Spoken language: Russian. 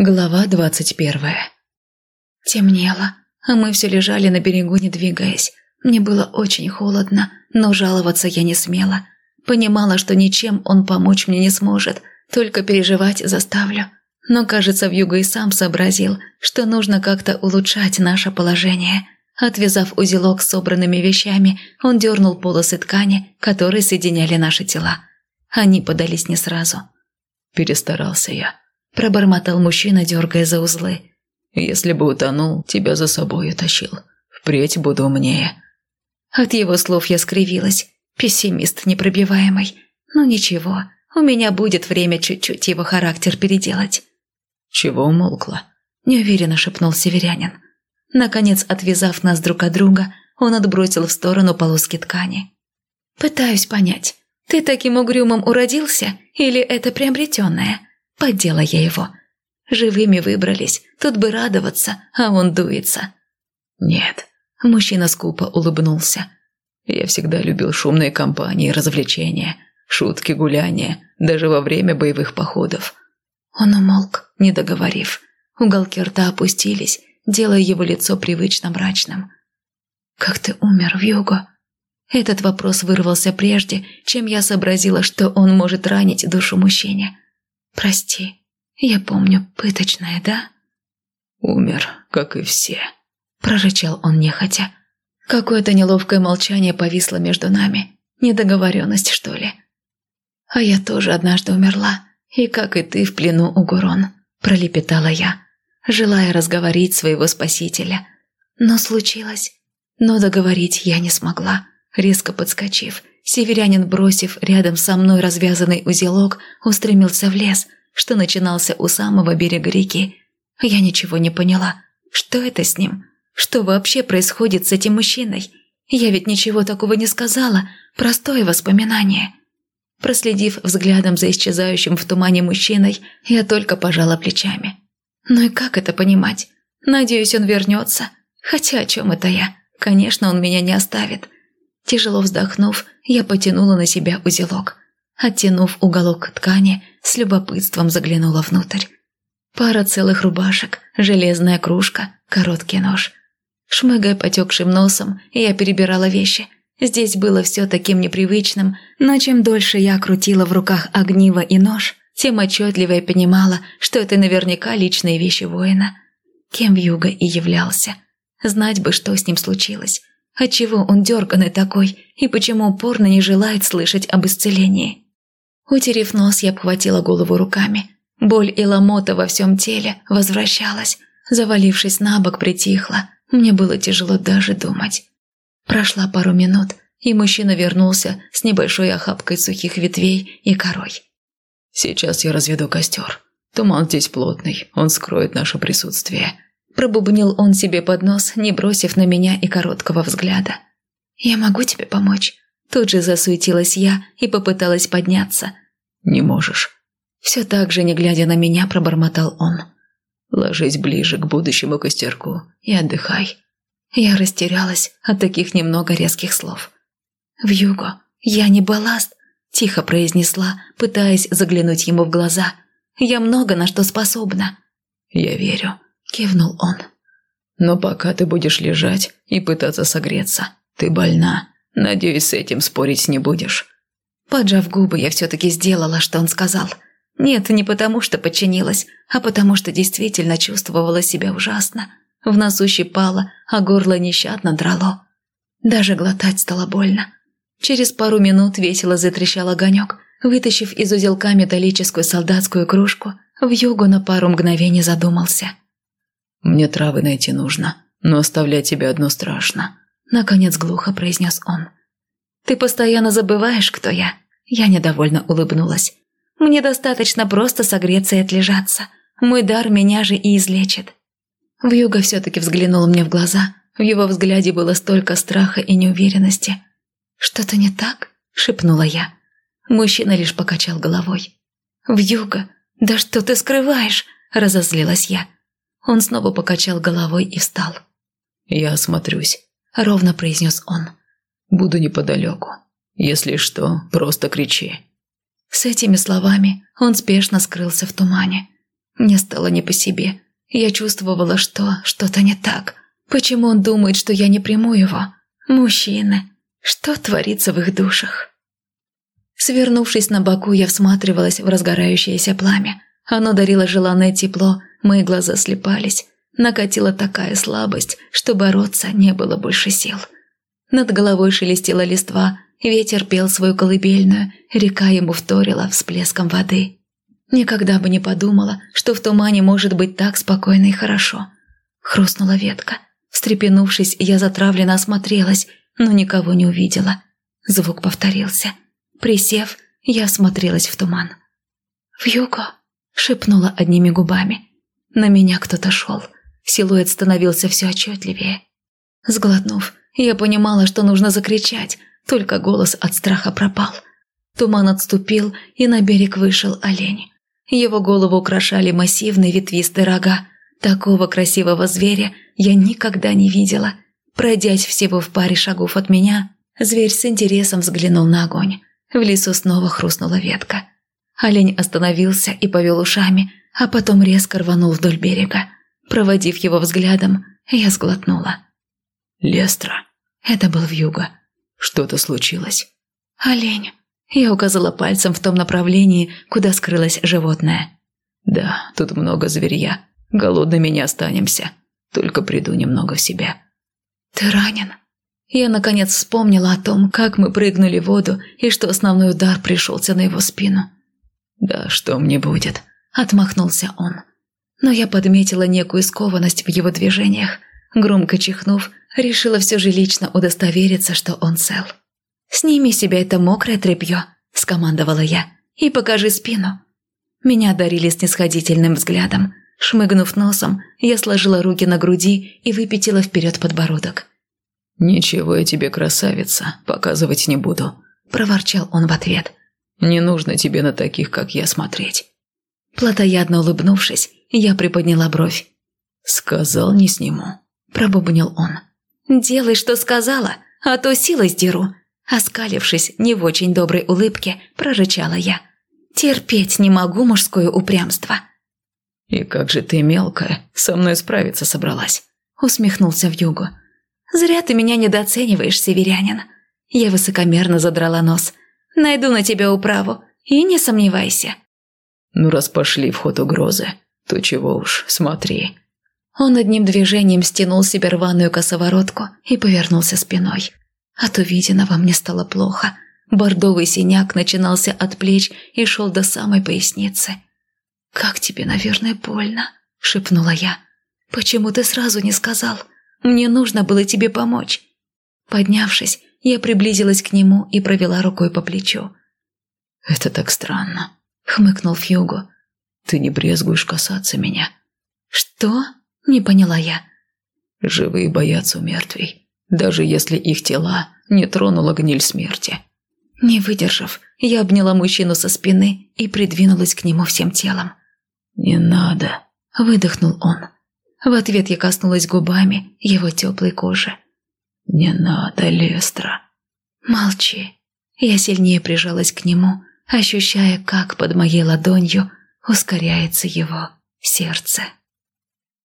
Глава двадцать первая. Темнело, а мы все лежали на берегу, не двигаясь. Мне было очень холодно, но жаловаться я не смела. Понимала, что ничем он помочь мне не сможет, только переживать заставлю. Но, кажется, Вьюга и сам сообразил, что нужно как-то улучшать наше положение. Отвязав узелок с собранными вещами, он дернул полосы ткани, которые соединяли наши тела. Они подались не сразу. Перестарался я пробормотал мужчина, дергая за узлы. «Если бы утонул, тебя за собой утащил. Впредь буду умнее». От его слов я скривилась. Пессимист непробиваемый. Ну ничего, у меня будет время чуть-чуть его характер переделать. «Чего умолкла?» – неуверенно шепнул северянин. Наконец, отвязав нас друг от друга, он отбросил в сторону полоски ткани. «Пытаюсь понять, ты таким угрюмым уродился или это приобретенное?» Поддела я его. Живыми выбрались, тут бы радоваться, а он дуется. Нет. Мужчина скупо улыбнулся. Я всегда любил шумные компании, развлечения, шутки, гуляния, даже во время боевых походов. Он умолк, не договорив. Уголки рта опустились, делая его лицо привычно мрачным. «Как ты умер, Вьюго?» Этот вопрос вырвался прежде, чем я сообразила, что он может ранить душу мужчине. «Прости, я помню, пыточное, да?» «Умер, как и все», – прорычал он нехотя. Какое-то неловкое молчание повисло между нами. Недоговоренность, что ли? «А я тоже однажды умерла, и, как и ты, в плену у Гурон», – пролепетала я, желая разговорить своего спасителя. Но случилось. Но договорить я не смогла. Резко подскочив, Северянин, бросив рядом со мной развязанный узелок, устремился в лес, что начинался у самого берега реки. Я ничего не поняла. Что это с ним? Что вообще происходит с этим мужчиной? Я ведь ничего такого не сказала. Простое воспоминание. Проследив взглядом за исчезающим в тумане мужчиной, я только пожала плечами. Ну и как это понимать? Надеюсь, он вернется. Хотя о чем это я? Конечно, он меня не оставит. Тяжело вздохнув, я потянула на себя узелок. Оттянув уголок ткани, с любопытством заглянула внутрь. Пара целых рубашек, железная кружка, короткий нож. Шмыгая потекшим носом, я перебирала вещи. Здесь было все таким непривычным, но чем дольше я крутила в руках огниво и нож, тем отчетливее понимала, что это наверняка личные вещи воина. Кем Вьюга и являлся. Знать бы, что с ним случилось. Отчего он дерганый такой и почему упорно не желает слышать об исцелении? Утерев нос, я обхватила голову руками. Боль и ломота во всем теле возвращалась. Завалившись на бок, притихла. Мне было тяжело даже думать. Прошла пару минут, и мужчина вернулся с небольшой охапкой сухих ветвей и корой. «Сейчас я разведу костер. Туман здесь плотный, он скроет наше присутствие. Пробубнил он себе под нос, не бросив на меня и короткого взгляда. «Я могу тебе помочь?» Тут же засуетилась я и попыталась подняться. «Не можешь». Все так же, не глядя на меня, пробормотал он. «Ложись ближе к будущему костерку и отдыхай». Я растерялась от таких немного резких слов. «Вьюго, я не балласт», – тихо произнесла, пытаясь заглянуть ему в глаза. «Я много на что способна». «Я верю», – кивнул он. «Но пока ты будешь лежать и пытаться согреться, ты больна. Надеюсь, с этим спорить не будешь». Поджав губы, я все-таки сделала, что он сказал. Нет, не потому что подчинилась, а потому что действительно чувствовала себя ужасно. В носу щипало, а горло нещадно драло. Даже глотать стало больно. Через пару минут весело затрещал огонек. Вытащив из узелка металлическую солдатскую кружку, в югу на пару мгновений задумался – «Мне травы найти нужно, но оставлять тебя одно страшно», — наконец глухо произнес он. «Ты постоянно забываешь, кто я?» Я недовольно улыбнулась. «Мне достаточно просто согреться и отлежаться. Мой дар меня же и излечит». Вьюга все-таки взглянул мне в глаза. В его взгляде было столько страха и неуверенности. «Что-то не так?» – шепнула я. Мужчина лишь покачал головой. «Вьюга, да что ты скрываешь?» – разозлилась я. Он снова покачал головой и встал. «Я осмотрюсь», — ровно произнес он. «Буду неподалеку. Если что, просто кричи». С этими словами он спешно скрылся в тумане. Мне стало не по себе. Я чувствовала, что что-то не так. Почему он думает, что я не приму его? Мужчины. Что творится в их душах? Свернувшись на боку, я всматривалась в разгорающееся пламя. Оно дарило желанное тепло, мои глаза слепались. Накатила такая слабость, что бороться не было больше сил. Над головой шелестела листва, ветер пел свою колыбельную, река ему вторила всплеском воды. Никогда бы не подумала, что в тумане может быть так спокойно и хорошо. Хрустнула ветка. Встрепенувшись, я затравленно осмотрелась, но никого не увидела. Звук повторился. Присев, я осмотрелась в туман. «Вьюго!» – шепнула одними губами. На меня кто-то шел. Силуэт становился все отчетливее. Сглотнув, я понимала, что нужно закричать, только голос от страха пропал. Туман отступил, и на берег вышел олень. Его голову украшали массивные ветвистые рога. Такого красивого зверя я никогда не видела. Пройдясь всего в паре шагов от меня, зверь с интересом взглянул на огонь. В лесу снова хрустнула ветка. Олень остановился и повел ушами, а потом резко рванул вдоль берега. Проводив его взглядом, я сглотнула. «Лестра». Это был вьюга. «Что-то случилось?» «Олень». Я указала пальцем в том направлении, куда скрылось животное. «Да, тут много зверья. Голодными не останемся. Только приду немного в себя». «Ты ранен?» Я, наконец, вспомнила о том, как мы прыгнули в воду и что основной удар пришелся на его спину. «Да что мне будет?» – отмахнулся он. Но я подметила некую скованность в его движениях. Громко чихнув, решила все же лично удостовериться, что он цел. «Сними себя это мокрое тряпье», – скомандовала я, – «и покажи спину». Меня одарили снисходительным взглядом. Шмыгнув носом, я сложила руки на груди и выпятила вперед подбородок. «Ничего я тебе, красавица, показывать не буду», – проворчал он в ответ. «Не нужно тебе на таких, как я, смотреть». Платоядно улыбнувшись, я приподняла бровь. «Сказал, не сниму», – пробубнил он. «Делай, что сказала, а то силой сдеру». Оскалившись не в очень доброй улыбке, прорычала я. «Терпеть не могу мужское упрямство». «И как же ты, мелкая, со мной справиться собралась?» Усмехнулся в югу. «Зря ты меня недооцениваешь, северянин». Я высокомерно задрала нос. «Найду на тебя управу, и не сомневайся». «Ну, раз пошли в ход угрозы, то чего уж, смотри». Он одним движением стянул себе рваную косоворотку и повернулся спиной. От увиденного мне стало плохо. Бордовый синяк начинался от плеч и шел до самой поясницы. «Как тебе, наверное, больно?» – шепнула я. «Почему ты сразу не сказал? Мне нужно было тебе помочь». Поднявшись, я приблизилась к нему и провела рукой по плечу. «Это так странно», – хмыкнул Фьюго. «Ты не брезгуешь касаться меня». «Что?» – не поняла я. «Живые боятся мертвей, даже если их тела не тронула гниль смерти». Не выдержав, я обняла мужчину со спины и придвинулась к нему всем телом. «Не надо», – выдохнул он. В ответ я коснулась губами его теплой кожи. «Не надо, Лестра». «Молчи». Я сильнее прижалась к нему, ощущая, как под моей ладонью ускоряется его сердце.